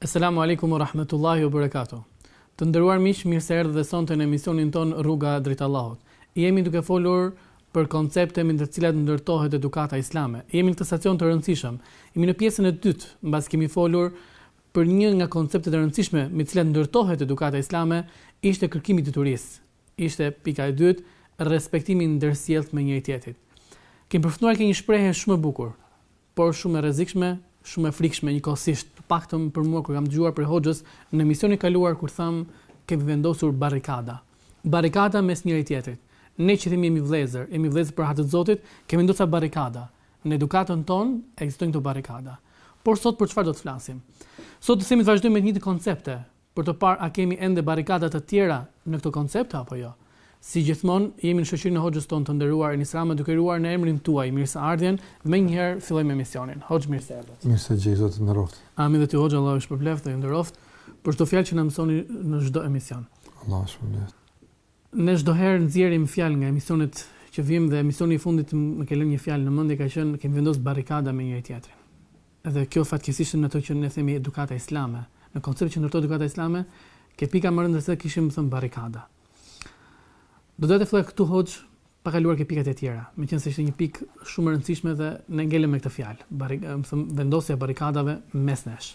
Eselamu Alejkum ue Rahmetullahi ue Berekatu Të nderuar miq, mirë se erdhët dhe sonte në emisionin tonë Rruga drejt Allahut. Jemi duke folur për koncepte me të cilat ndërtohet edukata islame. Jemi në këtë stacion të rëndësishëm. Jemi në pjesën e dytë, mbas kemi folur për një nga konceptet e rëndësishme me të cilat ndërtohet edukata islame, ishte kërkimi i diturisë. Ishte pika e dytë, respektimi i ndërsjelltë me njëri tjetrin. Kemi përfunduar me një shprehje shumë e bukur. por shumë e rrezikshme, shumë e frikshme njëkohësisht, të paktën për mua kur kam dëgjuar prej Hoxhës në emisionin e kaluar kur tha kemi vendosur barrikada. Barrikada mes njëri-tjetrit. Ne që themi jemi vëllezër, jemi vëllezër për hatër të Zotit, kemi vendosur barrikada. Në edukatën tonë ekzistojnë këto barrikada. Por sot për çfarë do të flasim? Sot do të shohim të vazhdojmë me të njëjtat koncepte, për të parë a kemi ende barrikada të tjera në këto koncepte apo jo. Si gjithmonë, jemi në shoqërinë e Hoxhës tonë të nderuar Enis Rama duke uruar në emrin tuaj mirëseardhjen, menjëherë fillojmë emisionin. Hoxhë mirë se erdhët. Mirë se gjej, Zoti të nderoftë. Amin dhe ty Hoxhë, Allahu ju shpërbleftë dhe ju nderoftë për çdo fjalë që na mësoni në çdo emision. Allahu ju shpërbleftë. Ne çdo herë nxjerrim fjalë nga emisionet që vim dhe emisioni i fundit më ka lënë një fjalë në mendje ka qenë kemi vendosur barrikada me njëri tjetrin. Dhe kjo fatkeqësisht është në ato që ne themi edukata islame. Në konceptin që ndërtohet edukata islame, ke pika më rëndësishme kishim thënë barrikada. Do doja të filloj këtu hoxh pa kaluar ke pikat e tjera, meqenëse ishte një pikë shumë e rëndësishme dhe ne ngelëm me këtë fjalë, barrik, me thënë vendosja e barrikadave mes nesh.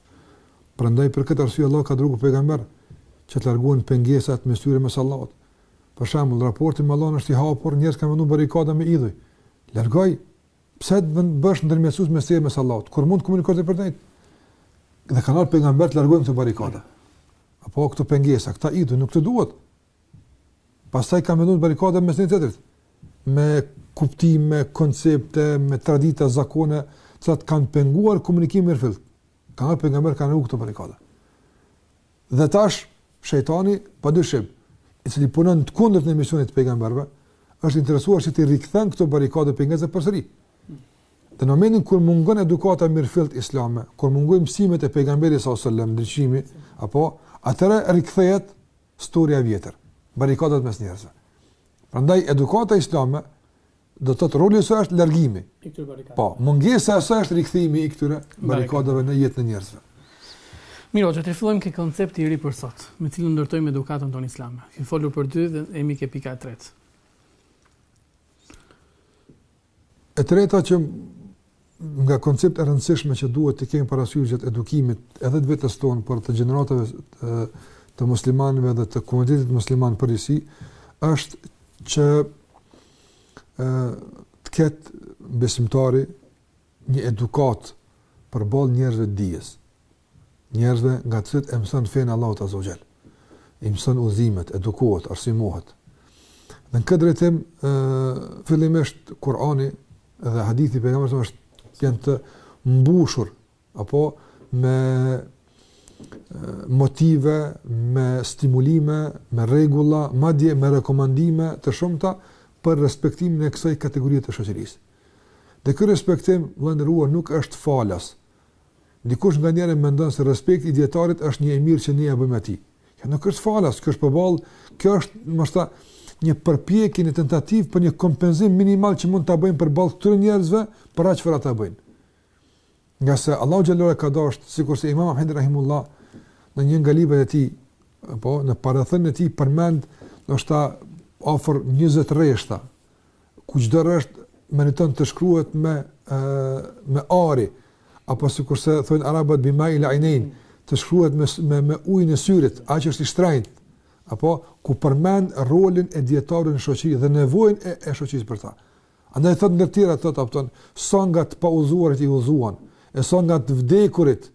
Prandaj për këtë arsye Allahu ka dërguar pejgamber që të largohen pengesat mes tyre e mes Allahut. Për shembull, raporti me Allahun është i hapur, njerëz kanë vendosur barrikada me idhuj. Largoj. Pse të vendosësh ndërmjetësues mes teje e mes Allahut? Kur mund të komunikosh drejtpërdrejt? Dhe kanë ardhur pejgamber të largojnë këto barrikada. Apo këto pengesa, këta idhuj nuk të duhet. Pastaj kanë vendosur barrikada mes njëri tjetrit me kuptime, koncepte, me tradita, zakone, që ata kanë penguar komunikimin e mirëfilltë. Kanë ardhë pejgamberët kanë largu këto barrikada. Dhe tash, shejtani, pa dyshim, i cili punon të kundërtën e misionit të pejgamberëve, është i interesuar që t'i rikthen këto barrikada pengesa përsëri. Dhe në momentin kur mungon edukata e mirëfilltë islame, kur mungojnë mësimet e pejgamberit s.a.s. ndryqimi, apo, atëherë rikthehet storja e vjetër, barrikadat mes njerëzve. Prandaj edukata islame do të thotë roli i saj është largimi i këtyre barrikadave. Po, mungesa e saj është rikthimi i këtyre barrikadave në jetën e njerëzve. Mirë, që të fillojmë ke koncepti i ri për sot, me cilën ndërtojmë edukatën tonë islame. Kemi folur për dy dhe jemi ke pika e tretë. E treta që nga konceptet e rëndësishme që duhet të kemi parasysh gjatë edukimit edhe të vetes tonë por edhe gjeneratave të, të muslimanëve dhe të komunitetit musliman përgjithësi është që ë të ketë besimtari një edukatë përballë njerëzve të dijes. njerëzve nga të cilët e mëson fenë e Allahut azze ue xhel. I mëson udhëzimet, edukohet, arsimohet. Dhe në këtë drejtim, ë fillimisht Kur'ani dhe hadithi pejgamberit është janë të mbushur apo me motive, me stimulime, me rregulla, madje me rekomandime të shumta për respektimin e kësaj kategorie të shoqërisë. Dhe ky respektim, vëlla i nderuar, nuk është falas, Dikush nganjëherë mendon se respekti i dietarit është një e mirë që ne ia bëjmë atij. Kjo nuk është falas, kjo është përballë, kjo është ndoshta një përpjekje, një tentativë për një kompensim minimal që mund ta bëjmë përballë këtyre njerëzve për atë çfarë ata bëjnë. Ngase Allahu xhallahu e ka dashur sikurse Imam Ahmed rahimullah në një nga librat e tij, apo në parathënien e tij përmend ndoshta afër 20 rreshta ku çdo rresht meriton të shkruhet me ë me ari apo sikurse thonë arabët bi mail ajnejn të shkruhet me me, me ujin e syrit aq është i shtrenjtë apo ku përmend rolin e dietarit në shoqëri dhe nevojën e, e shoqërisë për ta andaj thotë ndër të tjera thotë apo sa nga të paudhëzuarit i udhëzuan e sa nga të vdekurit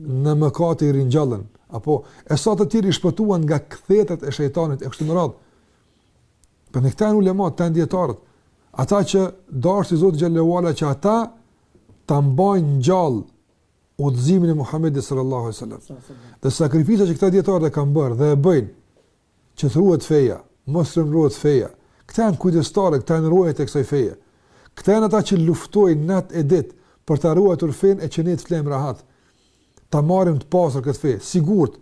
në mëkat i ringjallën apo e sa të tjerë i shpëtuan nga kthetrat e shejtanit e kështu me radhë Pra këta janë ulematë, janë dijetarët, ata që deshi Zoti xhel-le ue ala që ata ta mbajnë gjallë udhëzimin e Muhammedit sallallahu alaihi sallam. Dhe sakrifica që këta dijetarët e kanë bërë dhe e bëjnë që të ruhet feja, mos të ruhet feja, këta janë kujdestarë, këta janë rojet e kësaj feje. Këta janë ata që luftojnë natë e ditë për ta ruajtur fenë e që ne të flemë rahat, ta marrim të pastër këtë fe, të sigurt,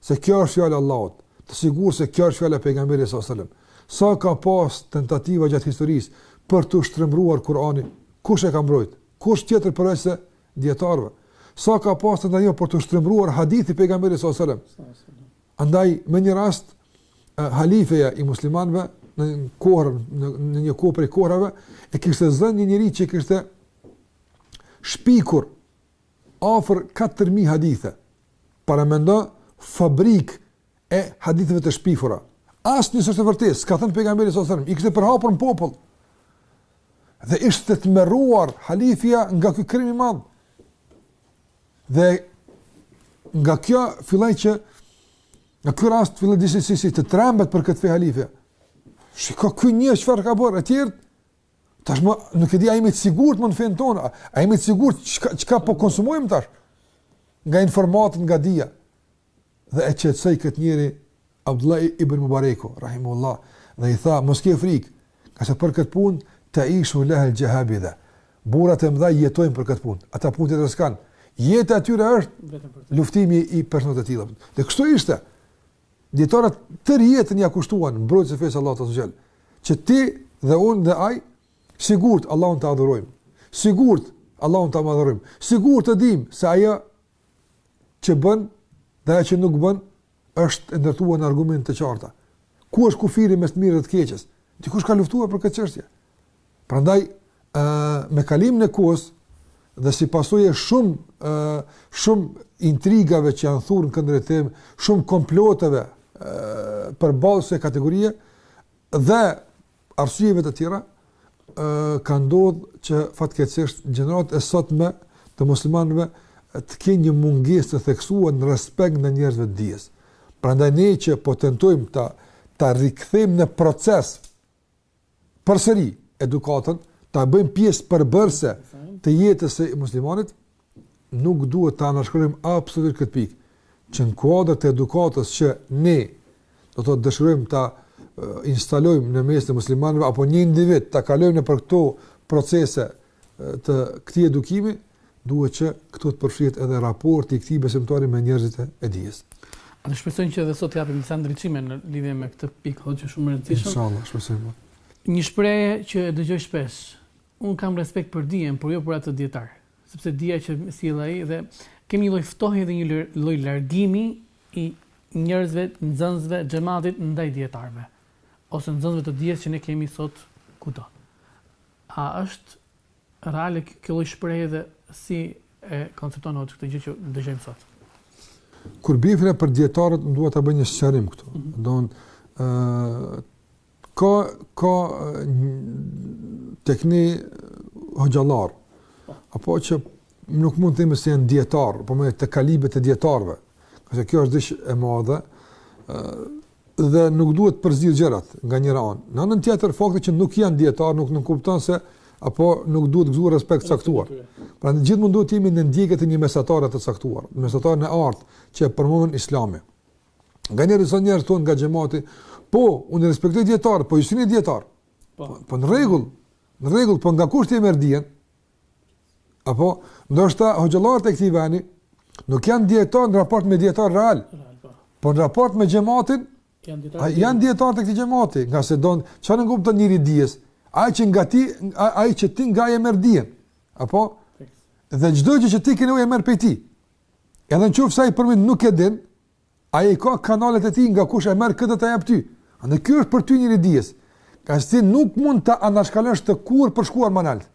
se kjo është fjala e Allahut, të sigurt se kjo është fjala e pejgamberit sallallahu alajhi wasallam. Sa ka pas tentativa gjatë historisë për t'u shtrembëruar Kur'ani? Kush e ka mbrojt? Kush tjetër përveç se dietarëve? Sa ka pas tentativa për t'u shtrembëruar hadithi i pejgamberit sallallahu alajhi wasallam? Andaj me një rast halifja i muslimanëve në kohën, në një kohë prej kohërave e kishte zënë një njeri që kishte shpikur afër katër mijë hadithe. Paramendo fabrikë e haditheve të shpifura. Asnjë s'ishte e vërtetë, s'i ka thënë pejgamberi sallallahu alajhi wasallam, i kishte përhapur në popull. Dhe ishte tmerruar halifja nga ky krim i madh. Dhe nga kjo filloi që nga ky rast filloi disi si si të trembet për këtë fe halifja. Shiko ky një çfarë ka bërë, etj. Tashmë nuk e di, a jemi të sigurt më në fen tonë, a, a jemi të sigurt çka çka po konsumojmë tash? Nga informata, nga dia. Dhe e qetësoi këtë njeri Abdullah ibn Mubareku, rahimehullah, dhe i tha, mos ke frikë, ka se për këtë punë teishu lehel xhehabidhe, burrat e mdha jetojnë për këtë punë, ata punë tjetër s'kanë, jeta e tyre është luftimi i personave të tillë. Dhe kështu ishte, Dietarët tërë jetën ia kushtuan mbrojtjes së fesë së Allahut azze ve xhel, që ti dhe unë dhe ai sigurt Allahun ta adhurojmë. Sigurt Allahun ta madhërojmë. Sigurt të dimë se ajo që bën dhe ajo që nuk bën është e ndërtuar në argumente të qarta. Ku është kufiri mes të mirës dhe të keqes? Dikush ka luftuar për këtë çështje. Prandaj, ë me kalimin e kohës dhe si pasojë e shumë ë shumë intrigave që janë thurr në këtë drejtim, shumë komploteve ë përballë kësaj kategorie dhe arsyeve të tjera, ë ka ndodhë që fatkeqësisht gjeneratat e sotme të muslimanëve të kenë një mungesë të theksuar në respekt ndaj njerëzve të dijes. Prandaj ne që po tentojmë ta, ta rikthejmë në proces përsëri edukatën, ta bëjmë pjesë përbërëse të jetës së muslimanit, nuk duhet ta anashkalojmë absolutisht këtë pikë, që në kuadër të edukatës që ne do të dëshirojmë ta instalojmë në mesin e muslimanëve, apo një individ ta kalojmë nëpër këto procese të këtij edukimi, duhet që këtu të përfshihet edhe raporti i këtij besimtari me njerëzit e dijes. Ne shpresojmë që edhe sot të japim disa ndriçime në lidhje me këtë pikë hoxhë shumë e rëndësishme. Inshallah, shpresojmë. Një shprehje që e dëgjoj shpesh, unë kam respekt për dijen, por jo për atë dietar, sepse dija që sjell ai dhe kemi një lloj ftohje dhe një lloj largimi i njerëzve, nxënësve, xhamatit ndaj dietarëve ose nxënësve të dijes që ne kemi sot kudo. A është reale kjo lloj shprehje dhe si e koncepton Hoxhë këtë gjë që dëgjojmë sot? Kur bie fjala për dietarët, unë dua ta bëj një sqarim këtu. Mm -hmm. Don ë ka ka tek ne hoxhallar po. apo që nuk mund të themi se janë dietar, domethënë të kalibrit të dietarëve. Sepse kjo është diç e madhe, ë dhe nuk duhet përzier gjërat nga njëra anë. Në anën tjetër, fakti që nuk janë dietar nuk nënkupton se ata nuk duhet të gëzojnë respekt të caktuar. Prandaj gjithmonë duhet të jemi në ndjekje të një mesatare të caktuar, mesataren e artë që e përmban Islami. Nganjëherë thonë njerëz tanë nga xhamati, po unë respektoj dietar, po ju s'jeni dietar. Po, po në rregull, në rregull, po nga kush ti e merr dijen? Apo, ndoshta hoxhallarët e këtij vendi nuk janë dietar në raport me dietar real. Po, por në raport me xhamatin janë dietar. Ai janë dietar të këtij xhamati, ngase çfarë nënkupton njeri i dijes. Ai që nga ti, ai që ti nga e merr dijen. Apo dhe çdo gjë që ti ke nevojë e merr prej tij. Edhe nëse ai për momentin nuk e din, Ai i ka kanalet e tij nga kush e merr këtë ta jap ty. Andaj ky është për ty njeri i dijes. Ngase nuk mund ta anashkalosh atë kurrë për të shkuar më lart.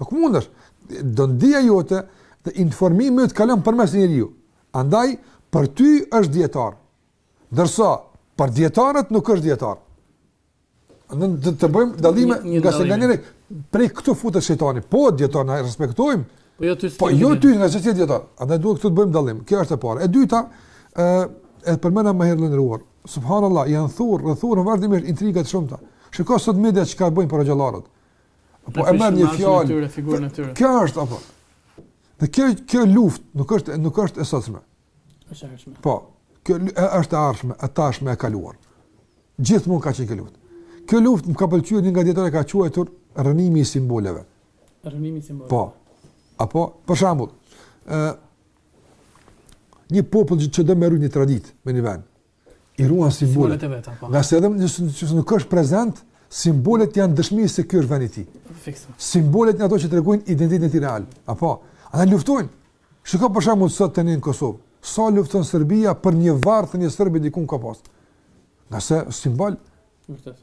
Nuk mundesh. Pra dija jote dhe informimi yt kalon përmes atij njeriu. Andaj për ty është dietar. Ndërsa për dietarët nuk është dietar. Ne do të bëjmë dallime një, një ngase nganjëherë prej këtu futet shejtani. Po dijetarët na respektojmë. Po jo ty. Po jo ty ngase s'je ti dijetar. Andaj duhet këtu të bëjmë dallim. Kjo është e para. E dyta, ë e përmenda më herët, i nderuar. Subhanallahu, janë thurr, rreth tyre vazhdimisht intriga të shumta. Shikoj sot media çka bëjnë për hoxhallarët. Po e merr një fjalë. Kjo është apo. Dhe kjo kjo luftë nuk është nuk është e sotshme. Është e ardhshme. Po, kjo është e ardhshme, e tashme, e kaluar. Gjithmonë ka qenë kjo luftë. Kjo luftë, më ka pëlqyer një nga dijetarët e ka quajtur rrënimi i simboleve. Rrënimi i simboleve. Po, apo, për shembull, ë një popull që do me rujt një traditë në një vend, I ruan simbolet. Simbolet e veta, po. Ngase edhe nëse nëse nuk është prezent, simbolet janë dëshmi se ky është vendi i tij. Fikse. Simbolet janë ato që tregojnë identitetin e tij real. Apo, ata luftojnë. Shikoj për shembull sot tani në Kosovë, sa lufton Serbia për një varr të një serbi diku në Kosovë. Ngase simbol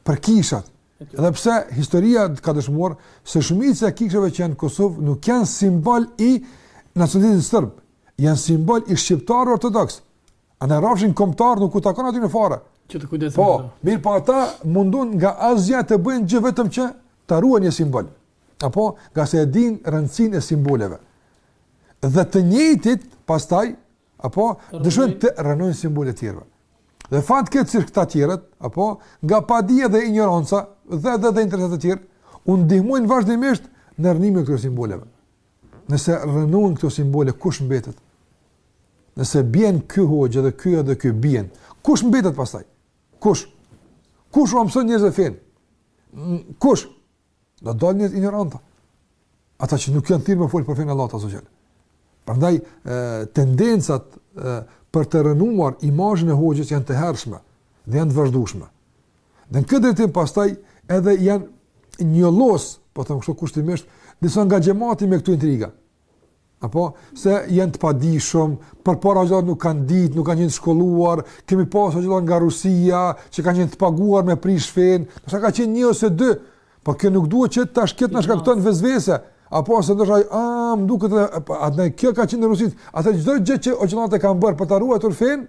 për kishat. Edhe pse historia ka dëshmuar se shumica e kishave që janë në Kosovë nuk janë simbol i nacionalizmit serb, janë simbol i shqiptarëve ortodoksë. A në rrafshin kombëtar nuk u takon atyre fare. Që të kujdesen. Po, mirëpo ata mundohen nga asgjëja të bëjnë gjë vetëm që ta ruajnë një simbol. Apo, ngase e dinë rëndësinë e simboleve. Dhe të njëjtit, pastaj, apo, dëshirojnë t'i rrënojnë simbolet e tjerëve. Dhe fatkeqësisht këta tjerët, apo, nga padija dhe injoranca, dhe dhe dhe interesa të tjera, u ndihmojnë vazhdimisht në rrënimin e këtyre simboleve. Nëse rrënohen këto simbole, kush mbetet? Nëse bien ky hoxhë dhe ky edhe ky bien, kush mbetet pastaj? Kush? Kush u mëson njerëzve fenë? Kush? Do të dalin njerëz injoranta. Ata që nuk janë thirrë me fol për fenë e Allahut azze ve xhel. Prandaj tendencat e, për të rrënuar imazhin e hoxhës janë të hershme dhe janë të vazhdueshme. Dhe në këtë drejtim pastaj edhe janë njollos, po themi kështu kushtimisht, disa nga xhemati me këto intriga. Apo, se janë të padijshëm, përpara hoxhallarët nuk kanë ditë, nuk kanë qenë shkolluar, kemi pasë hoxhallarë nga Rusia, që kanë qenë të paguar me prish fenë, ndoshta ka qenë një ose dy, po kjo nuk duhet që tash këta të na shkaktojnë vesvese, apo se ndoshta a më duket edhe ky ka qenë në Rusi, edhe çdo gjë që hoxhallarët e kanë bërë për ta ruajtur fenë,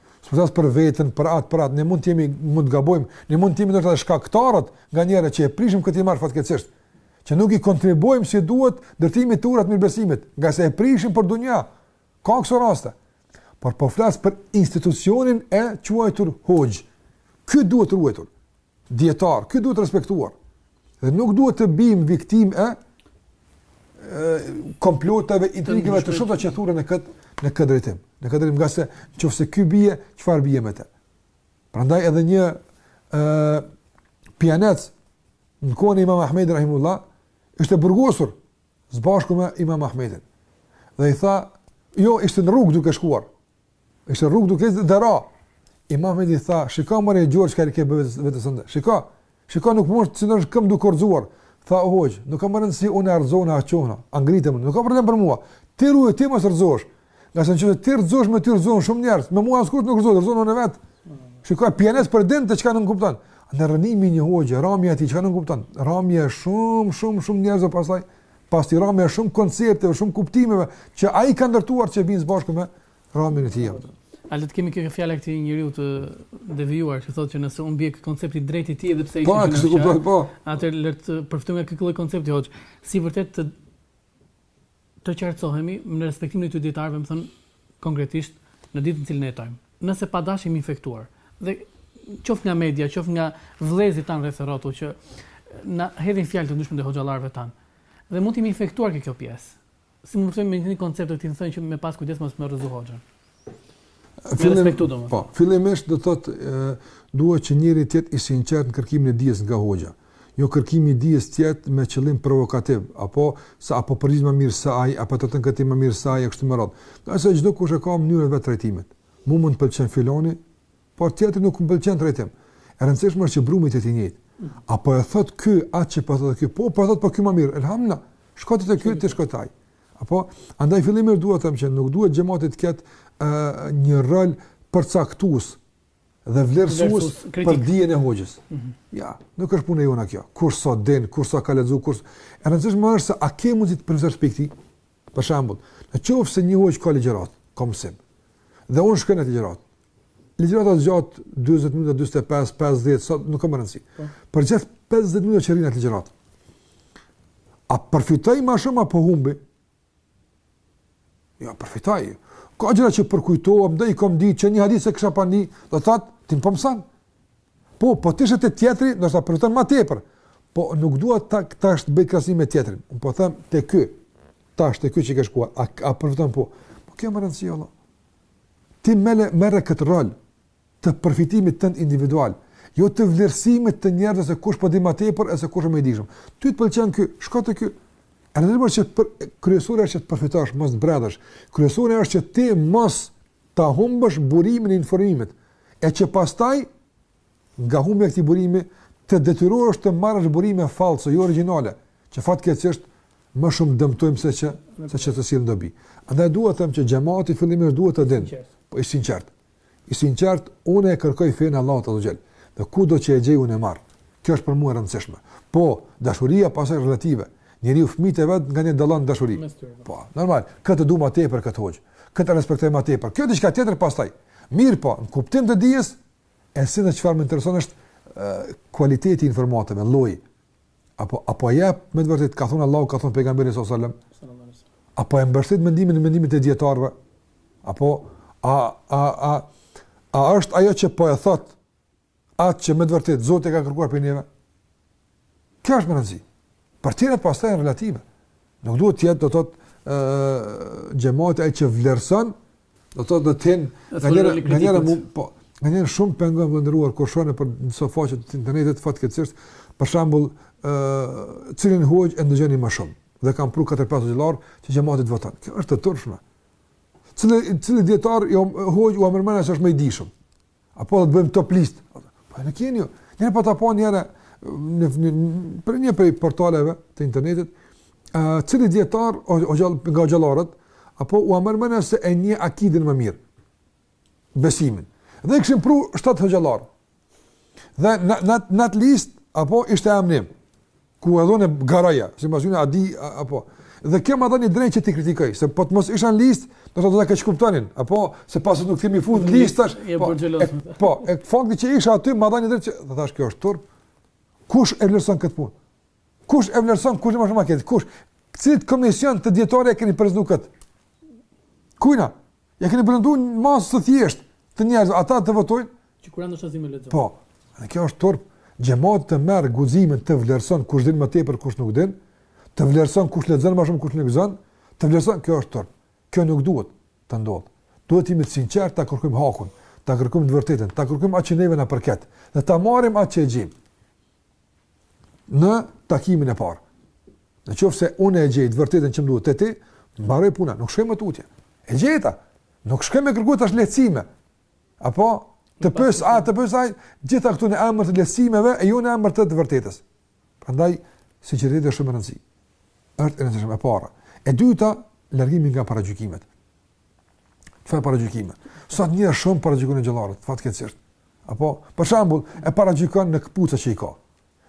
S'po flas për veten, për atë, për atë, ne mund të jemi, mund të gabojmë, ne mund të jemi ndoshta shkaktarët nganjëherë që e prishim këtë marrë fatkeqësisht, që nuk i kontribuojmë si duhet ndërtimit të urave të mirëbesimit, ngase e prishim për dunja. Ka këso raste. Por po flas për institucionin e quajtur hoxhë. Ky duhet ruajtur. Dijetar, ky duhet respektuar. Dhe nuk duhet të biem viktimë e komploteve, intrigave të shumta që thuren në këtë në këtë drejtim. Në këtë drejtim, ngase në qoftë se kjo bie, çfarë bie me të? Prandaj edhe një e, pijanec në kohën e imam Ahmedin Rahimullah, ishte burgosur, së bashku me imam Ahmedin. Dhe i tha, jo, ishte në rrugë duke shkuar, Ishte në rrugë duke ecë dhe ra. Imam Ahmedi tha, "Shiko more i gjorë çka i ke bërë vetes sonte. Shiko. Shiko nuk mund të qëndrosh në këmbë duke u rrëzuar." Tha, "O hoxhë, nuk ka më rëndësi unë rrëzohna edhe çohna. A ngritem unë? Nuk ka problem për mua. Ti ruaju ti mos rrëzohesh. Ngase nëse ti rrëzohesh me ty rrëzohen shumë njerëz, me mua askush nuk rrëzohet, rrëzohem unë vet." Shiko pijaneci po e din çka nënkupton rrënimi i një hoxhe, ramja e tij çka nënkupton. Ramja e shumë, shumë, shumë njerëz pastaj Pastaj ramja e shumë koncepteve, e shumë kuptimeve që ai ka ndërtuar që bien së bashku me ramjen e tij. A le të kemi këtë fjalë të këtij njeriu të devijuar që thotë që nëse unë bie këtë koncept i drejtë i tij edhe pse ai po, është kështu kuptoj po. Atëherë të përfitojmë nga ky lloj koncepti hoxhë. Si vërtet të të qartësohemi në respektimin e dijetarëve, domethënë konkretisht në ditën në cilën e jetojmë. Nëse pa dashje jemi infektuar dhe qoftë nga media, qoftë nga vëllezërit tanë rreth rrotull që na hedhin fjalë të ndryshme ndaj hoxhallarëve tanë. Dhe mund të jemi infektuar ke kjo pjesë. Si mund të themi me një koncept të tillë domethënë që me pas kujdes mos me rrëzu hoxhën. Fillim, po, fillimisht do të thotë duhet që njeriu të jetë i sinqertë në kërkimin e dijes nga hoxha. Ë Jo kërkimi i dijes të jetë me qëllim provokativ, apo se a po përgjigjet më mirë se ai, a po trajton këtë temë më mirë se ai e kështu me radhë. Ngase çdokush e ka mënyrën e vet të trajtimit. Mu mund të më pëlqen filani, por tjetrit nuk i pëlqen trajtimi. E rëndësishme është që brumi të jetë i njëjtë. A po e thotë ky atë që po thotë ky, po po thotë po ky më mirë. Elhamdulilah. Shko ti te ky, ti shko te ai. Apo andaj fillimisht dua të them që nuk duhet xhamati të ketë uh, një rol përcaktues dhe vlerësues për dijen e Hoxhës. Mhm. Ja, nuk është punë jona kjo. Kush sa din, kush sa ka lexuar, kush, e rëndësishme është se a ke mundësi të përfitosh diç ti. Për shembull, në qoftë se një Hoxhë ka ligjërat, ka mësim. Dhe unë shkoj në ligjërat. Ligjërata zgjat 40 minuta, 45, 50, sa, nuk ka rëndësi. Po. Për gjithë 50 minuta që rri n'atë ligjërat. A përfitoj më shumë apo humbi? Ja, jo, përfitoj. Ka gjëra që përkujtohem, do i kom ditë, ë një hadith s'e kisha pas ndi, do të thotë, ti mëson. Po, po, po të ishte te tjetri, do të përfiton ma tepër. Po, nuk dua ta, tash të bëj krahasim me tjetrin. Unë po them, te ky, tash te ky që ke shkuar, a, a përfiton po. Po, kjo me rëndësi, Allah. Ti merre, merre këtë rol, të përfitimit tënd individual, jo të vlerësimit të njerëzve se kush po di më tepër e se kush është më i dijshëm. Ty të pëlqen ky, shko te ky. E rëndësishme është, pra kryesorja është që të përfitosh, mos të bredhësh. Kryesorja është që ti mos ta humbësh burimin e informimit. E që pastaj nga humbja e këtij burimi të detyrohesh të marrësh burime fallco, jo origjinale, që fatkeqësisht më shumë dëmtojnë se që se çfarë të sjellin dobi. Andaj dua të them që xhamati fillimisht duhet të jetë, po i sinqert. I sinqert, unë e kërkoj fenë e Allahut Azza wa Jall, dhe kudo që e gjej unë e marr. Kjo është për mua e rëndësishme. Po, dashuria pastaj është relative. Njeriu fëmijët e vet nganjëherë dallon në dashuri. Po, normal, këtë e dua më tepër këtë hoxhë. Këtë e respektoj më tepër. Kjo diçka tjetër pastaj. Mirpo, në kuptim të dijes, esenca çfarë më intereson është kualiteti i informatave, lloji. A po, a po e jep me të vërtetë ka thënë Allahu ka thënë pejgamberi sallallahu alajhi wasallam. A po e mbështet mendimin në mendimet e dijetarëve? Apo a a a a është ajo që po e thot atë që me të vërtetë Zoti e ka kërkuar prej neve? Kjo është me rëndësi. Për tjerat pastaj relative. Nuk duhet të jetë do të thotë ë xhamati ai që vlerëson Do të thotë do të thotë nganjëherë nganjëherë mu po nganjëherë shumë më pengon, i nderuar, kur shoh nëpër disa faqe të internetit fatkeqësisht për shembull ë cilin hoxhë e ndëgjoni më shumë dhe kanë pru 4-5 hoxhallarë që xhemati t'i voton. Kjo është e turpshme. Cili cili dijetar, jo hoxhë, ua merr mendja se është më i dijshëm. Apo do të bëjmë top list. Po e keni ju. Ne po, e pashë njëherë nëpër një prej portaleve të internetit, ë uh, cili dijetar o, o hoxhë nga hoxhallarët apo ua merr mendja se e njeh akiden më mirë. Besimin. Dhe i kishin pru 7 hoxhallarë. Dhe në në atë list apo ishte emri im. Ku edhe unë garoja, si me thënë a di, apo. Dhe kjo ma dha një drejtë që t'i kritikoj, se po të mos isha në listë, do të do ta keqkuptonin, apo se pse nuk t'kemi fut n'listë. Po, e, po, e fakti që isha aty, ma dha një drejtë që, dhe thash, kjo është turp, kush e vlerëson këtë punë? Kush e vlerëson, kush e njeh më shumë këtë? Kush? Cilit komision të dijetarëve e keni prezantu këtë? Kujna? A e keni parë ndonjë masë të thjeshtë të njerëzve, ata të votojnë? Që Kuran e shazime lexon. Po, dhe kjo është turp. Xhemati të merr guzimin të vlerëson kush din më tepër, kush nuk din, të vlerëson kush lexon më shumë, kush nuk lexon, të vlerëson, kjo është turp. Kjo nuk duhet të ndodhë. Duhet të jemi të sinqertë, ta kërkojmë hakun, ta kërkojmë të vërtetën, ta kërkojmë atë që neve na përket dhe ta marrim atë që e gjejmë. në takimin e parë. Në qoftë se unë e gjej të vërtetën që më duhet te ti, mbaroi puna, nuk shkoj më tutje. E gjeta, nuk shkoj me kërku tash lehtësime. Apo, të pyes atë, të pyes atë, gjitha këtu në emër të lehtësimeve e jo në emër të të vërtetës. Prandaj, sinqeriteti shumë rëndësi. Është e rëndësishme e para. E dyta, largimi nga paragjykimet. Çfarë paragjykime? Sot njeri shumë paragjykon hoxhallarët, fatkeqësisht. Apo, për shembull, e paragjykon në këpucët që i ka.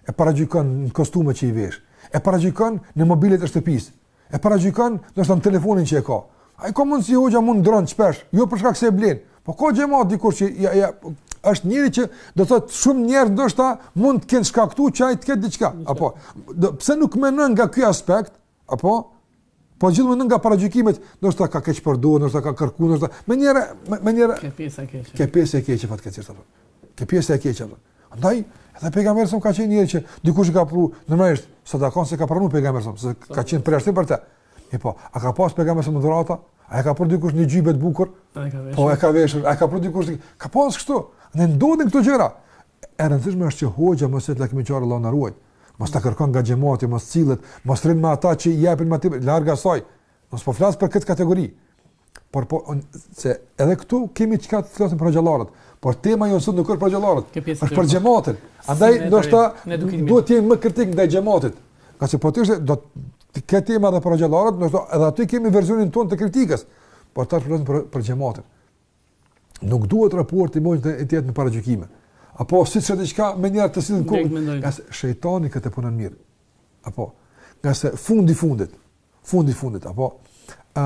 E paragjykon në kostumet që i vesh. E paragjykon në mobilet e shtëpisë. E paragjykon do të thotë telefonin që e ka. Ai ka mundsi hoxha mund ndrron shpesh, jo për shkak se e blen. Po ka xhemat dikush që ja ja është njëri që do të thotë shumë njerëz ndoshta mund të kenë shkaktuar që ai të ketë diçka. Apo, do, pse nuk mendon nga ky aspekt? Apo po gjithmonë nis nga paragjykimet, ndoshta ka keqpërdorur, ndoshta ka kërkuar, ndoshta menjëherë menjëherë ke pjesa e keqe. Ke pjesa e keqe fatkeqësisht apo. Ke pjesa e keqe apo. Andaj edhe pejgamberi a.s. ka qenë njeri që dikush ka pru, normalisht sadakanë se ka pranuar pejgamberi a.s., se ka qenë përjashtim për të. E po, a ka pas pejgamberi a.s. dhurata? A e ka pru dikush një xhybe të bukur? Po e ka veshur, a e ka pru dikush? Ka pas kështu. Ne ndodhin këto gjëra. E rëndësishme është që hoxha mos jetë lakmiqar Allahu na ruajt. Mos ta kërkon nga xhamati, mos sillet, mos rrin me ata që i japin më tepër larg asaj. Mos po flas për këtë kategori. Por po on, se edhe këtu kemi çka të flasim për hoxhallarët, por tema jonë sot nuk është për hoxhallarët, është për xhamatin. Andaj ndoshta duhet të jemi më kritik ndaj xhamatit. Ngase po të ishte do të thotë tema edhe për hoxhallarët, ndoshta edhe aty kemi versionin tonë të kritikës, por tash flasim për për xhamatin. nuk duhet raporti ynë të jetë në paragjykime. Apo, si sheh diçka, menjëherë të sillen n'kokë, ngase shejtani këtë e punon mirë. Apo, ngase fundi fundit, fundi fundit, apo, a,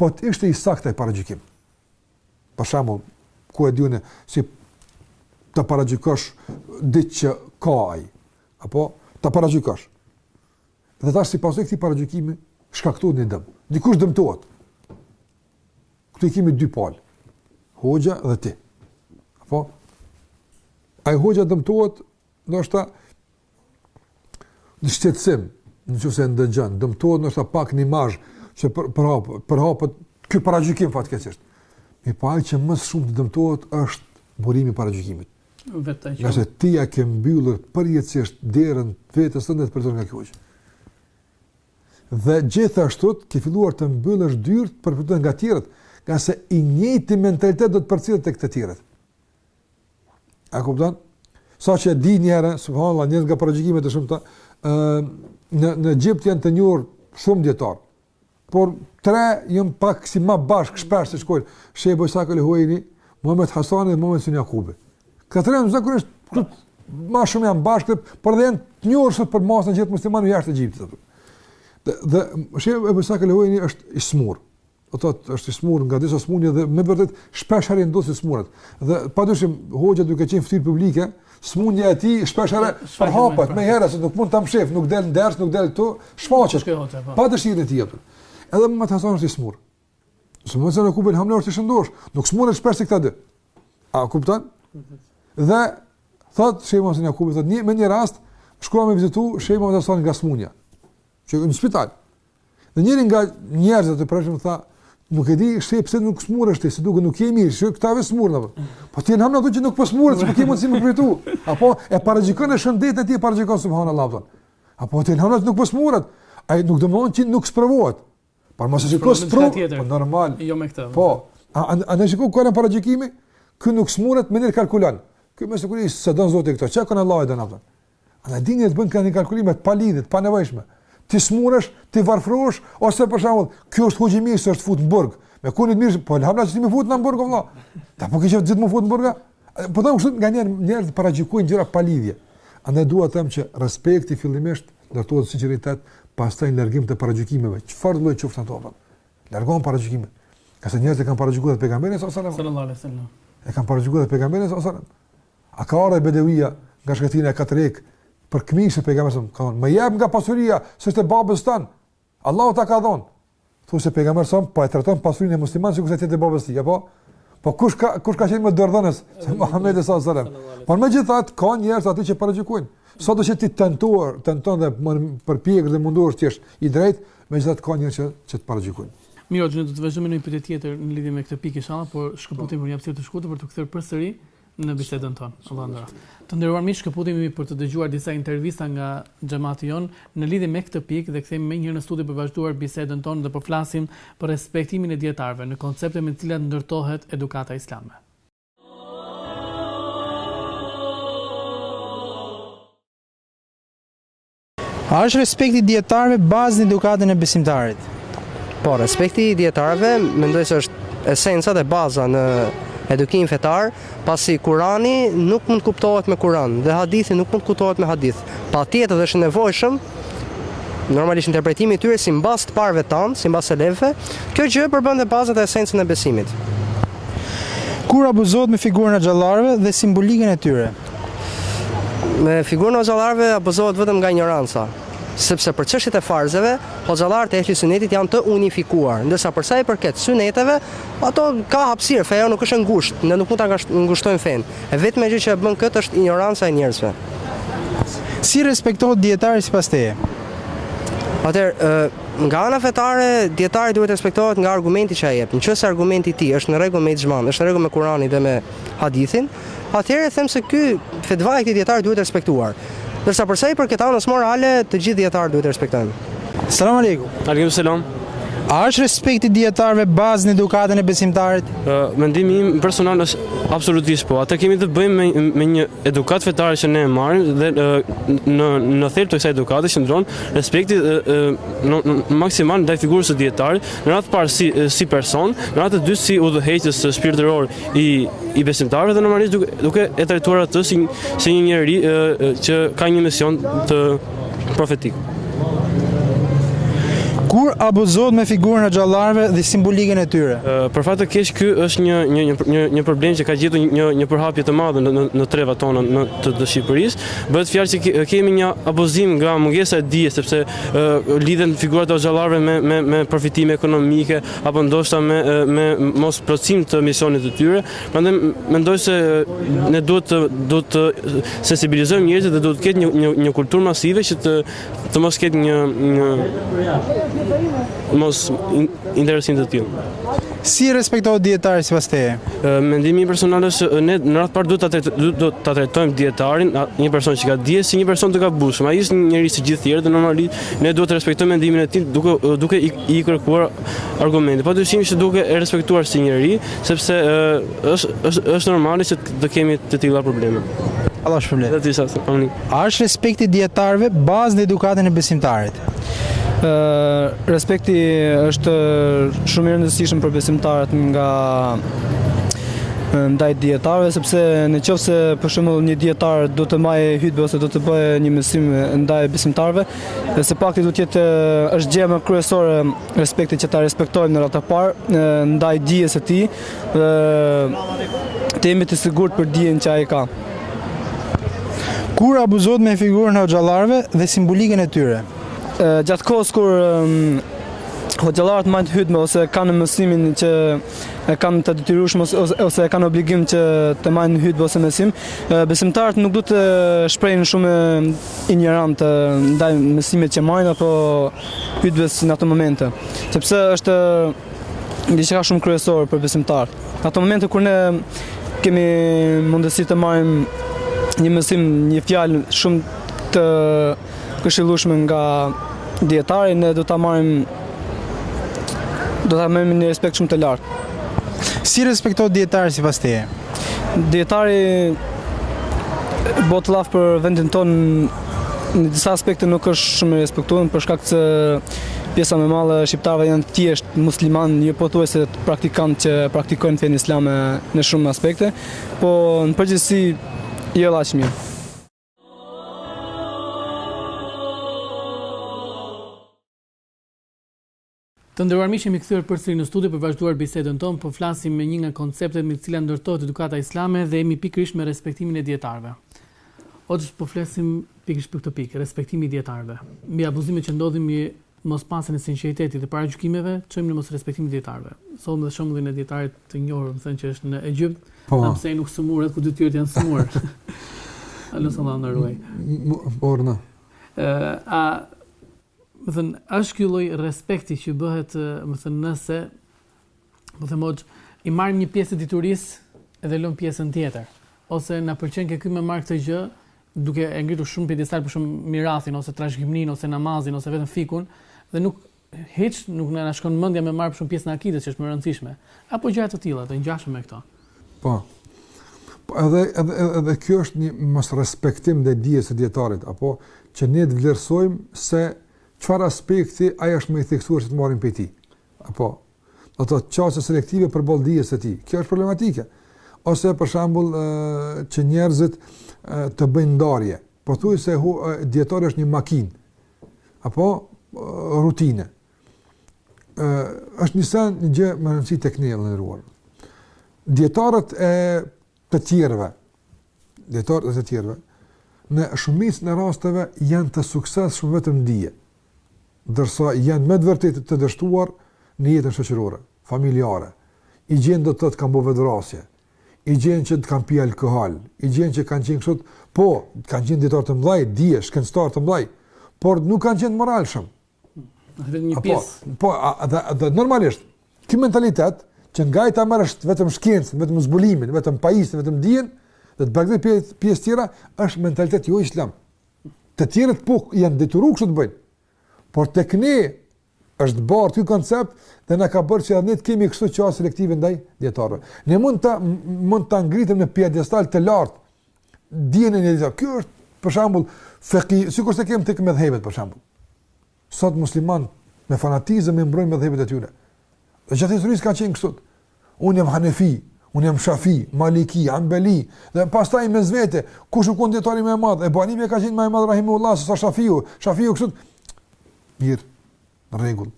po të ishte i saktë ai paragjykim. Për shembull, ku e di unë, si ti paragjykon diçka ai, apo, të paragjykosh. Dhe tash si pasojë e këtij paragjykimi, shkakton një dëm. Dikush dëmtohet. Këtu i kemi dy palë, hoxha dhe ti. Apo? Ai hoxha dëmtohet, ndoshta, në shqetësim, në qoftë se dëgjon, dëmtohet ndoshta pak në imazh, që përhapet, përhapet, ky paragjykim fatkeqësisht. Mirëpo ai që më së shumti dëmtohet është burimi i paragjykimit. Vetë që... Ngase ti ia ke mbyllur përjetësisht derën vetes tënde për të nga ky hoxhë. dhe gjithashtu ke filluar të mbyllësh dyert për përfituar nga të tjerët, ngase i njëjti mentalitet do të përcillet tek të tjerët. A kupton? Saqë e di një herë, subhanallahu, njerëz nga paragjykime të shumta, ë në në Egjipt janë të njohur shumë dijetarë. Por tre janë pak si më bashkë shpesh të shkojnë. Shejh Ebu Is'hak el Huvejni, Muhamed Hasani dhe Muhamed Husejn Jakubi. Këta tre zakonisht, këta ma shumë janë bashkë, por edhe janë të njohur sot për masën e gjithë muslimanëve jashtë Egjiptit. Dhe, dhe shejh Ebu Is'hak el Huvejni është i smurë. Do të thotë është i smurë nga disa smundje dhe me të vërtet shpesh herë i ndodh që smuret. Dhe pa dyshim, hoxhët duke qenë fytyrë publike, smundja e tij shpesh herë përhapet menjëherë, se nuk mund të mshifet, nuk del në ders, nuk del këtu, shfaqet, po. pa dëshirën e tij jepën. Edhe Muhamed Hasani është i smurë. Shejh Muhamed Husejn Jakubi elhamdulilah është i shëndosh, nuk smuret shpesh si këta dy. A kupton? Dhe, thot, shejh Muhamed Husejn Jakubi, thot, një, me një rast, shkuam me vizitu shejh Muhamed Hasanin nga smunja, që në spital. Dhe njëri nga njerëzit të pranishëm, tha, nuk e di se pse nuk smuresh ti, si duket nuk je mirë, se këta vetëm smuren apo. Po ti elhamdulilah që nuk po smuret, se po ti mund të më pritu. Apo e paragjykon, edhe shëndetin e tij e paragjykon subhanallahu. Apo ti elhamdulilah nuk po smuret. Ajo nuk domethënë që nuk sprovohet. Por mos e shiko sprovë, po normal. Jo me këtë. Po. A a ne shiko ku çon paragjykimi? Ky nuk smuret menjëherë kalkulon. Ky me siguri s'e don Zoti këtë. Çka kanë Allahu don ata. A ne dini të bën kanë kalkulime të palidhje, të panevojshme. Ti smuresh, ti varfrohesh ose për shembull, ky është hoxhë i mirë se është fut në burg. Me kujt mirë, po elhamdulilah që ti më fut në burg vëlla. Ta po kish gjithë me u fut në burg. Po do të thotë nganjëherë njerëz paragjykojnë gjëra pa lidhje. Andaj dua të them që respekti fillimisht ndërtohet sinqeritet, pastaj largim të paragjykimeve. Çfarë lloj qoftë ato? Po? Largon paragjykimet. Ngase njerëzit kanë paragjykuar pejgamberin sallallahu alajhi wasallam. E kanë paragjykuar pejgamberin sallallahu alajhi wasallam. A ka ardhur bedevia nga shkretëtira e ka tërhek për këmishë pejgamberin? Ka thonë, "Më jep nga pasuria, s'është e babës tan. Allahu ta ka dhënë." Thuajse pejgamberi sa po e trajton pasurinë e muslimanëve sikurse të jetë e babës tij, apo po kush ka kush ka qenë më dorëdhënës se Muhamedi sa selam. Por megjithatë ka njerëz aty që paragjykojnë. Sado që ti tentuar, tenton dhe përpiqesh dhe mundohesh të jesh i drejtë, megjithatë ka njerëz që që të paragjykojnë. Mirë, do të vazhdojmë në një pyetje tjetër në lidhje me këtë pikë inshallah, por shkëputemi për një hapësirë të shkurtër për t'u kthyer përsëri në bisedën tonë. Allah na nderoftë. Të nderuar miq, shkëputemi për të dëgjuar disa intervista nga xhamati jonë në lidhje me këtë pikë dhe kthehemi menjëherë në studio për të vazhduar bisedën tonë dhe po flasim për respektimin e dijetarëve në konceptet me të cilat ndërtohet edukata islame. A është respekti i dijetarëve bazë në edukatën e besimtarit? Po, respekti i dijetarëve, mendoj se është esenca dhe baza në edukim fetar, pasi Kurani nuk mund kuptohet me Kuran, dhe hadithi nuk mund kuptohet me hadith. Pa tjetë dhe është nevojshëm, normalisht interpretimi i tyre simbas të parve tanë, simbas selefëve, kjo gjë përbën dhe bazat dhe esencën e besimit. Kur abuzohet me figurën e hoxhallarëve dhe simbolikën e tyre? Me figurën e hoxhallarëve abuzohet vetëm nga injoranca, sepse për çështjet e farzeve, hoxhallarët e ehli sunetit janë të unifikuar, ndërsa për sa i përket syneteve, ato ka hapësirë, feja nuk është e ngushtë, ne nuk mund ta ngushtojmë fenë. E vetmja gjë që e bën këtë është injoranca e njerëzve. Si respektohet dijetari sipas teje? Atëherë, nga ana fetare, dijetari duhet të respektohet nga argumenti që ai jep. Nëse argumenti i tij është në rregull me ixhmanë, është në rregull me Kuranin dhe me hadithin, atëherë them se ky fetva e këtij dijetari duhet respektuar. Ndërsa për sa i përket anës morale, të gjithë dijetarët duhet t'i respektojmë. Selam alejkum. Alejkum selam. A është respekti i dijetarëve bazë në edukatën e besimtarit? Mendimi im personal është absolutisht po. Pra kemi të bëjmë me, me një edukatë fetare që ne e marrim dhe në në thelb të kësaj edukate qëndron respekti maksimal ndaj figurës së dijetarit, në radhë të parë si si person, në radhë të dytë si udhëheqës shpirtëror i i besimtarëve dhe normalisht duke duke e trajtuar atë si si një njeri që ka një mision të profetik. Kur abuzohet me figurën e hoxhallarëve dhe simbolikën e tyre? Për fat të keq ky është një një një një problem që ka gjetur një një përhapje të madhe në në trevat tona në të, të Shqipërisë. Bëhet fjalë që kemi një abuzim nga mungesa e dijes sepse lidhen figurat e hoxhallarëve me me me përfitime ekonomike apo ndoshta me me mos plotësim të misionit të tyre. Prandaj mendoj se ne duhet të duhet të sensibilizojmë njerëzit dhe duhet të ketë një një, një kulturë masive që të të mos ketë një një mosinteresim të tillë. Si respektohet dijetari sipas teje? Mendimi im personal është se ne në radhë të parë duhet ta do ta trajtojmë dijetarin, një person që ka dije si një person të gabueshëm. Ai është një njeri si gjithë të tjerët dhe normalisht ne duhet të respektojmë mendimin e tij duke duke i kërkuar argumente. Pa dyshim që duke e respektuar si njeri, sepse është, është, është normale që të kemi të tilla probleme. Allahu të shpërbleftë. Edhe ty inshallah, amin. A është respekti i dijetarëve bazë në edukatën e besimtarit? respekti është shumë i rëndësishëm për besimtarët nga ndaj dijetarëve sepse në qoftë se për shembull një dijetar do të majë hutbe ose do të bëjë një mësim ndaj besimtarëve, Dhe së pakti do të jetë është gjëja më kryesore respekti që ta respektojmë në radhë të parë ndaj dijes së tij dhe të jemi të sigurt për dijen që ai ka. Kur abuzohet me figurën e hoxhallarëve dhe simbolikën e tyre? Gjatë kohës kur hoxhallarët mbajnë hytbe ose kanë mësimin që e kanë të detyrueshëm ose e kanë obligim që të mbajnë hytbe ose mësim, besimtarët nuk duhet të shprehin shumë injorancë ndaj mësimit që marrin apo hytbes në ato momente, sepse është diçka shumë kryesore për besimtarët. Në ato momente kur ne kemi mundësi të marrim një mësim, një fjalë shumë të këshillueshme nga dietari, ne do ta marrim do ta marrim me një respekt shumë të lartë. Si respektohet dietari sipas teje? Dietari bot llaf për vendin tonë në disa aspekte nuk është shumë i respektuar për shkak se pjesa më e madhe e shqiptarëve janë thjesht muslimanë, jo pothuajse praktikantë që praktikojnë fenë islame në shumë aspekte, po në përgjithësi jo aq mirë. Të nderuar miq jemi kthyer përsëri në studio për vazhduar bisedën tonë po flasim mbi një nga konceptet me të cilat ndërtohet edukata islame dhe jemi pikërisht me respektimin e dijetarëve. Hoxhë po flasim pikërisht për këtë pikë, respektimi i dijetarëve. Mbi abuzimet që ndodhin mbi mos pasjen e sinqeritetit dhe paragjykimeve, çojmë në mos respektimin e dijetarëve. Solëm dhe shembullin e dietarit të njohur, me thënë që është në Egjipt, po. tha pse nuk sëmuret kur të tjerët janë sëmurë. Allahu subhanahu wa taala. Por na. Ë a Domethënë, është ky lloj respekti që bëhet, domethënë, nëse, domethënë, moj, i marrim një pjesë të diturisë dhe lëmë pjesën tjetër, ose na pëlqen ke ky me marrë këtë gjë, duke e ngritur shumë në piedestal për shembull mirathin ose trashëgiminë ose namazin ose vetëm fikhun dhe nuk hiç nuk na shkon mendja me marrë për shembull pjesën e akides që është më e rëndësishme apo gjëra të tilla të ngjashme me këto. Po. Po edhe edhe edhe kjo është një mos respektim ndaj dijes së dietarit, apo që ne të vlerësojmë se çfarë aspekti ai është më i theksuar që të marrim prej tij. Apo do të thotë qasje selektive përballë dijes së tij. Kjo është problematike. Ose për shembull që njerëzit të bëjnë ndarje. Pothuajse dietari është një makinë. Apo rutinë. ë është një sen një gjë me rëndësi tek ne vëlla i nderuar. Dijetarët e të tjerëve, dijetarët e të tjerëve në shumicën e rasteve janë të suksesshëm vetëm dije. Ndërsa janë me të vërtetë të dështuar në jetën shoqërore, familjare. I gjen do të thotë kanë bë vetëvrasje. I gjen që të kanë pi alkool, i gjen që kanë qenë kështu, po, kanë qenë dijetarë të mëdhenj, dije, shkencëtarë të mëdhenj, por nuk kanë qenë moralshëm. Vetëm një pjesë. Po, dhe normalisht, ky mentalitet, që nga ai ta marrësh vetëm shkencën, vetëm zbulimin, vetëm pajisjen, vetëm dijen, dhe të bërgdhe pjesë, pjesët tjera, është mentalitet jo islam. Të tjerët po janë detyru kështu të bëjnë. Por tek ne është bart ky koncept dhe na ka bërë që edhe ne të kemi këtë qasje selektive ndaj dijetarëve. Ne mund ta, mund ta ngritim në piedestal të lartë dijen e një dijetari. Ky është për shembull fekih, sikurse kemi tek medhhebet për shembull. Sot muslimanët me fanatizëm i mbrojnë medhhebet e tyre. Dhe gjatë historisë ka qenë kështu. Unë jam Hanefi, unë jam Shafi, Maliki, Hanbeli, dhe pastaj mes vete, kush u kon dijetari më i madh? Ebu Hanife ka qenë më i madh Rahimullah se Shafiu. Shafiu kështu. Mirë. Në rregull.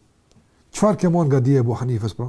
Çfarë ke marrë nga dija e Ebu Hanifes pra?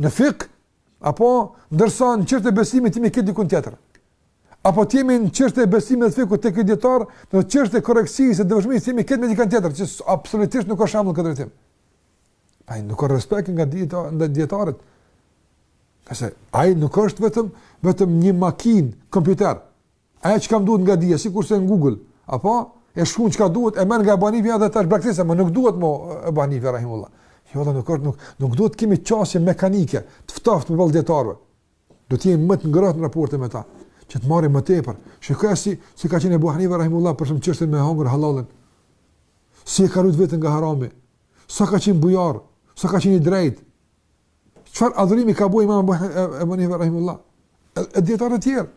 Në fikh, apo ndërsa në çështje besimit të jemi krejt dikun tjetër. Apo të jemi në çështje besimit e fikhut te ky dijetar, në çështje korrektësisë e devotshmërisë të jemi krejt me dikën tjetër, që absolutisht nuk ka shembull në këtë drejtim. Pra nuk ka respekt ndaj dijeta ndaj dijetarit. Ngase ai nuk është vetëm vetëm një makinë, kompjuter. Ajo çka m'duhet nga dija, sikurse në Google, apo, e shkruan çka duhet, e merr nga Ebu Hanife edhe tash e braktis, më nuk duhet më Ebu Hanife, Rahimullah. Jo, dhe nuk, nuk, nuk duhet kemi qasje mekanike, të ftoftë përballë dijetarëve. Do të jemi më të ngrohtë në raport me ta, që të marrim më tepër. Shiko si si ka qenë Buhari rahimullahu për shembull çështjen me hongër halalën. Si e ka ruajt vetën nga harami. Sa ka qenë bujar, sa ka qenë i drejtë. Çfarë adhurimi ka bë Imam Ebu Hanife rahimullah? E dijetarë të tjerë.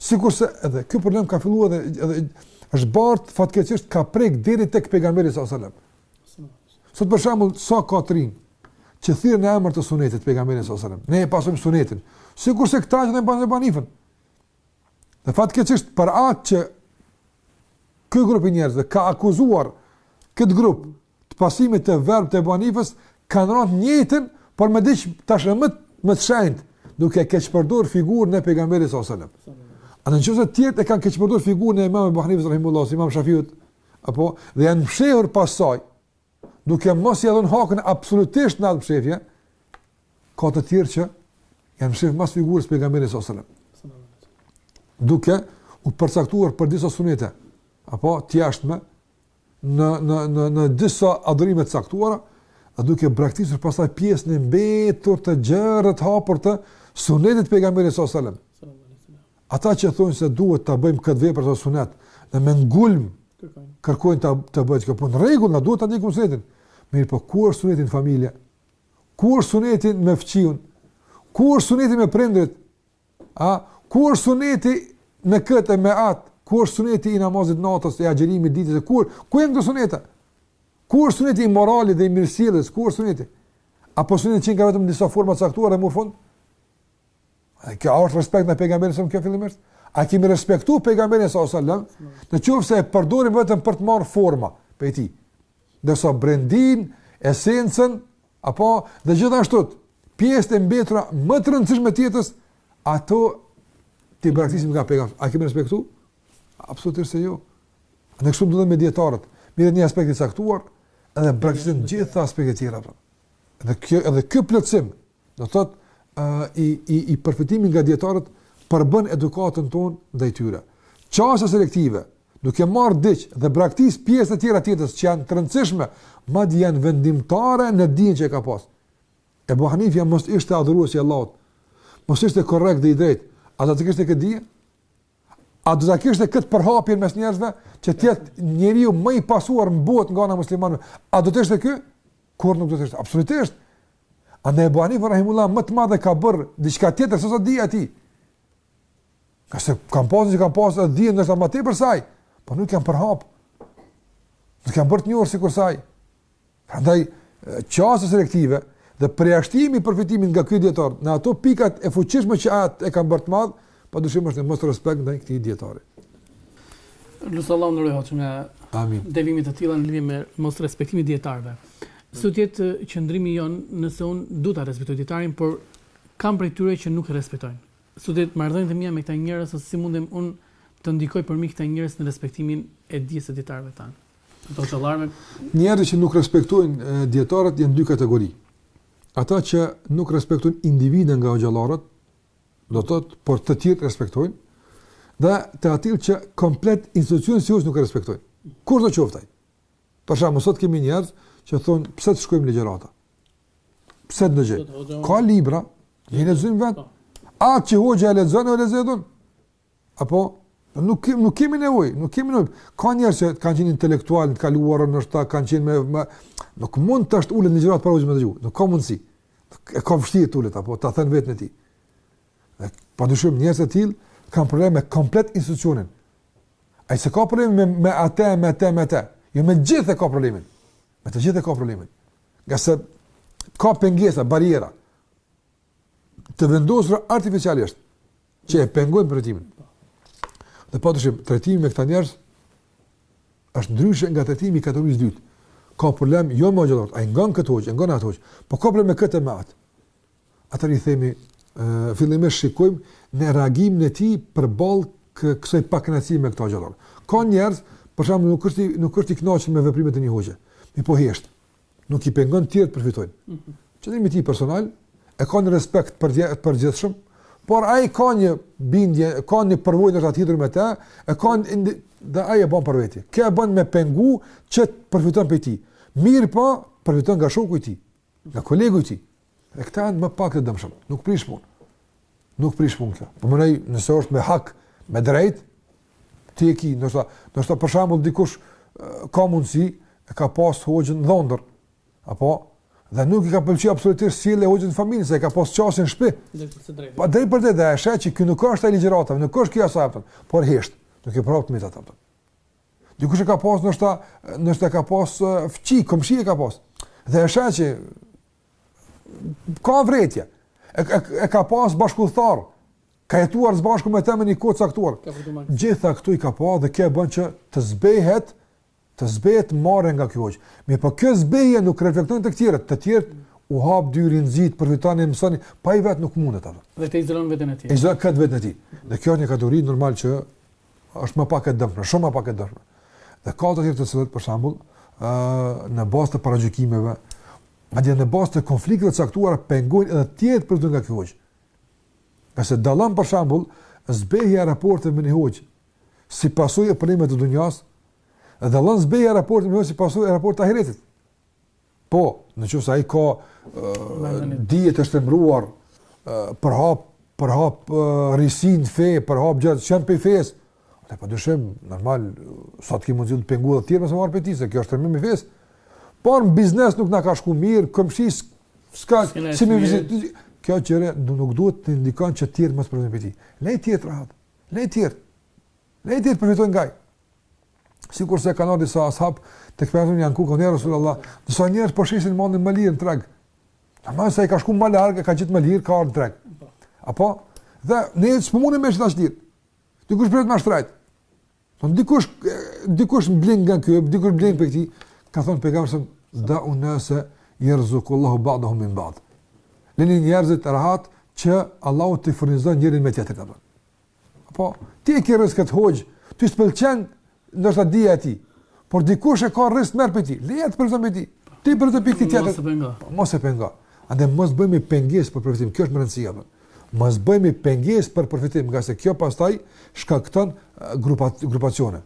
Sikurse edhe ky problem ka filluar edhe edhe është bart fatkeqësisht ka prek deri tek pejgamberi sallallahu alajhi wasallam. Sot për shembull sa ka t'rinj që thirren në emër të sunetit të pejgamberit sallallahu alajhi wasallam. Ne e pasojmë sunetin. Sikurse këta që në Ebu, Ebu Hanifen. Në fakt këtë çështje për atë që ky grup i njerëzve ka akuzuar këtë grup të pasimit të verbër të Ebu Hanifes, kanë rënë në të njëjtën, por me diç tash edhe më të shenjtë, duke keqpërdor figurën e pejgamberit s.a.s. A në nëqoftëse të tjerët e kanë keqpërdor figurën e imam Ebu Hanifes rahimullah, si imam shafiut, apo, dhe janë mshehur pas saj, duke mos ia dhën hakën absolutisht në atë mshefje, ka të tjerë që janë mshef mas figurës pejgamberit s.a.s. Duke u përcaktuar për disa sunete, apo të jashtme, në në në në disa adhurime të caktuara, dhe duke braktisur pastaj pjesën e mbetur të gjerë të hapur të sunetit të pejgamberit sallallahu alajhi wasallam. Ata që thonë se duhet ta bëjmë këtë vepër të sunet, dhe me ngulm kërkojnë kërkojnë ta të bëjë këtë punë rregull, na duhet ta ndjekim sunetin. Mirëpo ku është suneti në familje? Ku është suneti me fqinjin? Ku është suneti me prindërit? A, ku është suneti në këtë e me atë, ku është suneti i namazit natës, i agjerimit ditës, e kur, ku janë këto suneta? Ku është suneti i moralit dhe i mirësjelljes, ku është suneti? Apo suneti qenka vetëm në disa forma të caktuara e mori fund? A kjo është respekt në pejgamberin sallallahu alejhi ve selem kjo fillimisht? A kemi respektu pejgamberin sallallahu alejhi ve selem në qoftë se e përdorim vetëm për të marrë forma prej tij. Derisa brendinë, esencen, Apo, dhe gjithashtu, pjesët e mbetura më të rëndësishme të jetës, ato t'i braktisim nga pejgamberi. A kemi respektu? Absolutisht se jo. Ne kështu edhe me dietarët, merr një aspekt të caktuar, edhe braktisim të gjitha aspektet tjera. Pra. Dhe kjo edhe ky plotësim, do thotë uh, i i i përfitimi nga dietarët përbën edukatën tonë ndaj tyre. Qasja selektive, duke marrë diç dhe braktis pjesë të tjera të jetës që janë të rëndësishme, madje janë vendimtare në dijen që ka pas. Ebu Hanifja mos ishte adhurues i Allahut. Mos ishte korrekt dhe i drejtë. A do të kishte këtë dije? A do të kishte këtë përhapje mes njerëzve që të jetë njeriu më i pasuar në botë nga ana muslimanëve? A do të ishte ky? Kurrë nuk do të ishte. Absolutisht. Andaj Ebu Hanifja rahimullahu të madh e ka bërë diçka tjetër se sa dija e tij. Ngase ka pasur që kanë pasur edhe dijen ndoshta më tepër se ai, por nuk janë përhap. Nuk janë bërë të njohur sikur se ai. Prandaj qasja selektive dhe përjashtimi i përfitimit nga ky dietar në ato pikat e fuqishme që atë e kanë bërë të madh, pa dyshim është mosrespekt ndaj këtij dietari. Lusallahu ndroi hoxhë nga Amin. Devijime të tilla në lidhje me mosrespektimin e dietarëve. Si do të jetë qëndrimi jonë nëse unë do ta respektoj dietarin, por ka prej tyre që nuk e respektojnë. Si do të jenë marrëdhëniet e mia me këta njerëz ose si mundem unë të ndikoj përmbi këta njerëz në respektimin e dijes së dijetarëve tanë. Të hoxhallarëve. Njerëzit që nuk respektojnë dijetarët janë dy kategori. Ata që nuk respektojnë individë nga hoxhallarët, do të thotë, por të tjerët respektojnë dhe të atillë që komplet institucionin si hoxhë nuk e respektojnë. Kushdo qoftë ai? Për shkak sot kemi njerëz që thonë pse të shkojmë në ligjërata. Pse të dëgjoj? Ka libra, i lexojmë vetë. Atë që hoxha e lexon, e lexoj unë. Apo nuk kemi nuk kemi nevojë, nuk kemi nevojë. Ka njerëz që kanë qenë intelektualë të kaluar, ndoshta kanë qenë me, me nuk mund tash të ulet në gjunjë para hoxhës të dëgjojë. Nuk ka mundësi. E ka vështirë të ulet apo ta thyen veten e tij. Dhe pa dyshim njerëz të tillë kanë probleme me komplet institucionin. Ai s'e ka probleme me me atë, me atë, me atë. Jo, me gjithë e ka problemin. Me të gjithë e ka problemin. Ngase ka pengesa, barriera, të vendosura artificialisht, që e pengojnë përfitimin. Dhe pa dyshim, trajtimi me këta njerëz, është ndryshe nga trajtimi i kategorisë dytë. Ka problem, jo me hoxhallarët, ai e ngon këtë hoxhë, ai e ngon atë hoxhë, po ka problem me këtë e me atë. Atëherë i themi, fillimisht shikojmë ne reagimin e tij përballë kësaj pakënaqësie me këta hoxhallarët. Ka njerëz, për shembull, nuk është nuk është i kënaqur me veprimet e një hoxhe. Mirëpo hesht. Nuk i pengon të tjerët të përfitojnë. Mm -hmm. Qëndrimi i tij personal e ka një respekt për dije, përgjithshëm, por ai ka një bindje, ka një përvojë ndoshta me të, e ka një, dhe ai e mban për veti. Kjo e bën me pengu që të përfiton prej tij. Mirëpo, përfiton nga shoku i tij, nga kolegu i tij. E këta janë më pak të dëmshëm. Nuk prish punë. Nuk prish punë këta. Po mendoj nëse është me hak, me drejt, ti e ki, ndoshta, ndoshta për shembull dikush ka mundësi, e ka pas hoxhën dhondër, apo, dhe nuk i ka pëlqy absolutisht sjellja e hoxhës n'familje, se e ka pas qasjen n'shpi. Pra drejtpërdrejt, dhe e sheh që ky nuk është ai i ligjëratave, nuk është kjo asaj, a kupton, por hesht, nuk i përhap të metat, a kupton. Dikush e ka pas, ndoshta, ndoshta e ka pas fqinj, komshi e ka pas, dhe e sheh që ka vërejtje. E, e, e ka pas bashkudhëtar. Ka jetuar së bashku me të me një kohë të caktuar. Gjitha këto i ka pa dhe kjo bën që të zbehet, të zbehet marrja nga ky hoxhë. Mirëpo kjo zbehje nuk reflekton te të tjerët, të tjerëve u hap dyer, i nxit përfitoni e mësoni, po ai vet nuk mundet ato. Dhe të izolon veten e tij. Izolon këtë veten e tij. Dhe kjo është një kategori normal që është më pak e dëmshme, shumë më pak e dëmshme. Dhe ka të tjerë të cilët për shembull, ë në bazë të paragjykimeve, madje në bazë të konflikteve të caktuara pengojnë edhe të tjerët për të nga ky hoxhë. Sepse dallon për shembull zbehja e raportit me një hoxhë si pasojë e problemeve të dunjas, dallon zbehja e raportit me një hoxhë si pasojë e raportit të ahiretit. Po, në qoftë se ai ka uh, dije të shtrembëruar, uh, përhap, përhap uh, risi në fe, përhap gjëra që s'janë prej fesë, atëherë pa dyshim, normal, sa të ki mundësi t'i pengosh edhe tjerët mos me marrë prej tij, se kjo është shtrembërim i fesë. Por në biznes nuk na ka shku mirë, komshi, s'ka, si me vizit, këto gjëra nuk duhet të ndikojnë që tjerët mos përfitojnë prej tij. Lej tjerët rahat, lej tjerët. Lej të tjerët përfitojnë nga ai. Sikurse kanë ardhë disa as'habë te Pejgamberi janë anku, ja Resulullah, disa njerës po shesin po më andin më lirë në treg. Domethënë se i ka shku më larg, ka gjetë më lirë, ka ardhë në treg. Apo? Dhe ne s'po mun me qitë aq lirë. Dikush po e shet më shtrejt. Në dikush, dikush me ble nga ky, dikush me ble prej këtij, ka thonë Pejgamberi alejhi selam, da'un nase jerzukullahu ba'dehum min ba'd. Leni njerëzit rahat që Allahu të furnizojë njërin me tjetrin. Apo, ti e ki rrisk këtë hoxhë, ty s'të pëlqen ndoshta dija e tij, por dikush e ka rrisk të merr prej tij, leje të përfitojë prej tij, ti përfito prej atij tjetrit. Mos e pengo. Po, mos e pengo. Andaj, mos bëhemi pengesë për përfitim, kjo është me rëndësi. Po. Mos bëhemi pengesë për përfitim, ngase kjo pastaj shkakton grupat, grupacione.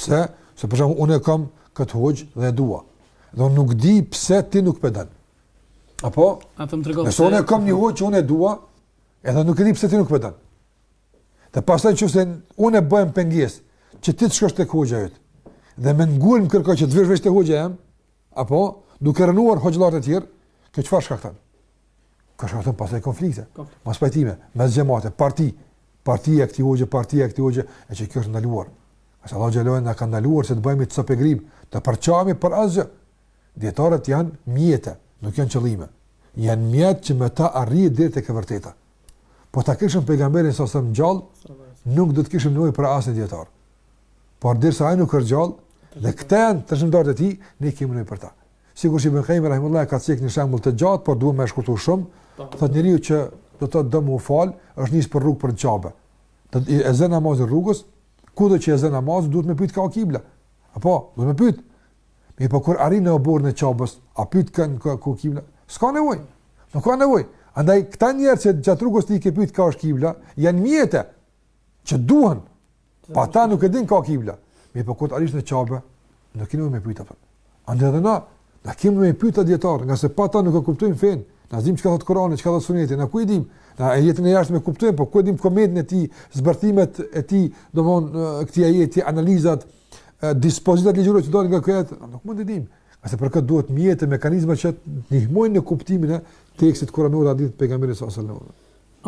Pse? Se për shembull, unë e kam këtë hoxhë dhe e dua. Dhe unë nuk di pse ti nuk po e don. Apo? Atë më tregov. Nëse unë kam një hoxhë që unë e dua, Edhe nuk e di pse ti nuk po e don. Dhe pastaj nëse unë bëhem pengesë që ti të shkosh tek hoxha yt. Dhe me ngulm kërkoj që të vish te hoxha jem, apo duke rënuar hoxhallarët e tjerë, kjo çfarë shkakton? Kjo shkakton pastaj konflikte, mospajtime, mes xhemate, parti, partia e këtij hoxhe, partia e këtij hoxhe, e që kjo është ndaluar. Ngase Allahu xhele shanuhu na ka ndaluar se të bëhemi copë-grimë, të përçahemi për asgjë. Dijetarët janë mjete, nuk janë qëllime. Janë mjete që me ta arrihet deri tek e vërteta. Po ta kishim pejgamberin alejhi selam gjallë, nuk do të kishim nevojë për asnjë dijetar. Por derisa ai nuk është gjallë, dhe këta janë trashëgimtarët e tij, ne kemi nevojë për ta. Sikur Ibn Qayyim rahimullahu ka cekë një shembull të gjatë, por duhet me shkurtu shumë, thotë njeriu që do të thotë do me u fal, është nis për rrugë për Qabe. Do ta zë namazi rrugës, kudo që e zë namazi duhet me pyet ka kibla. Apo, do me pyet, Mirëpo kur arrin në oborrin e Qabes, a pyt kën ku, ku kibla? S'ka nevojë. Nuk ka nevojë. Andaj këta njerëz që gjatë rrugës ti i ke pyet ka është kibla, janë mjete që duhen. Pa ta nuk e din ka kibla. Mirëpo kur arrish në Qabe, nuk ki nevojë me pyet apo. Andaj edhe na, na kemi me pyet dijetarë, ngase pa ta nuk e kuptojmë fenë. Na dim çka thot Kurani, çka thot Suneti, na ku i dim? Na ajetin e jashtëm e kuptojmë, po ku e dim komentin e tij, zbërthimet e tij, domethënien e këtij ajeti, analizat, dispozitat ligjore që dalin nga ky ajet, nuk mund t'i dimë. Ngase për këtë duhen mjete, mekanizma që ndihmojnë në kuptimin e tekstit kuranor dhe hadithit të pejgamberit sallallahu alajhi wasallam.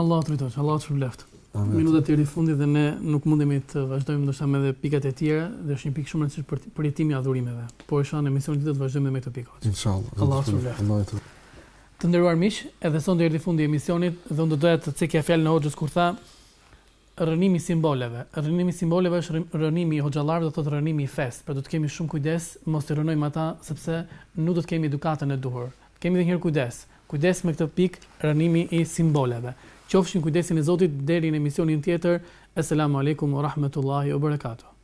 Allahu të ruajt, Allahu të shpërbleftë. Minutat drejt fundit dhe ne nuk mundemi të vazhdojmë ndoshta me pikat e tjera, dhe është një pikë shumë e rëndësishme për përjetimin e adhurimeve. Po është në emisionin e ditës vazhdojmë me këtë pikë. Inshallah. Allahu të shpërbleftë. Allahu të Të nderuar miq, edhe sonte erdhi fundi i emisionit dhe unë do doja të cekja fjalën e Hoxhës kur tha Rrënimi i simboleve. Rrënimi i simboleve është rrënimi i hoxhallarëve do të thotë rrënimi i fesë, pra do të kemi shumë kujdes mos t'i rrënojmë ata sepse nuk do të kemi edukatën e duhur. Të kemi edhe një herë kujdes. Kujdes me këtë pikë rrënimi i simboleve. Qofshi në kujdesin e Zotit deri në emisionin tjetër. Eselamu Alejkum we Rahmetullahi we Berekatuh.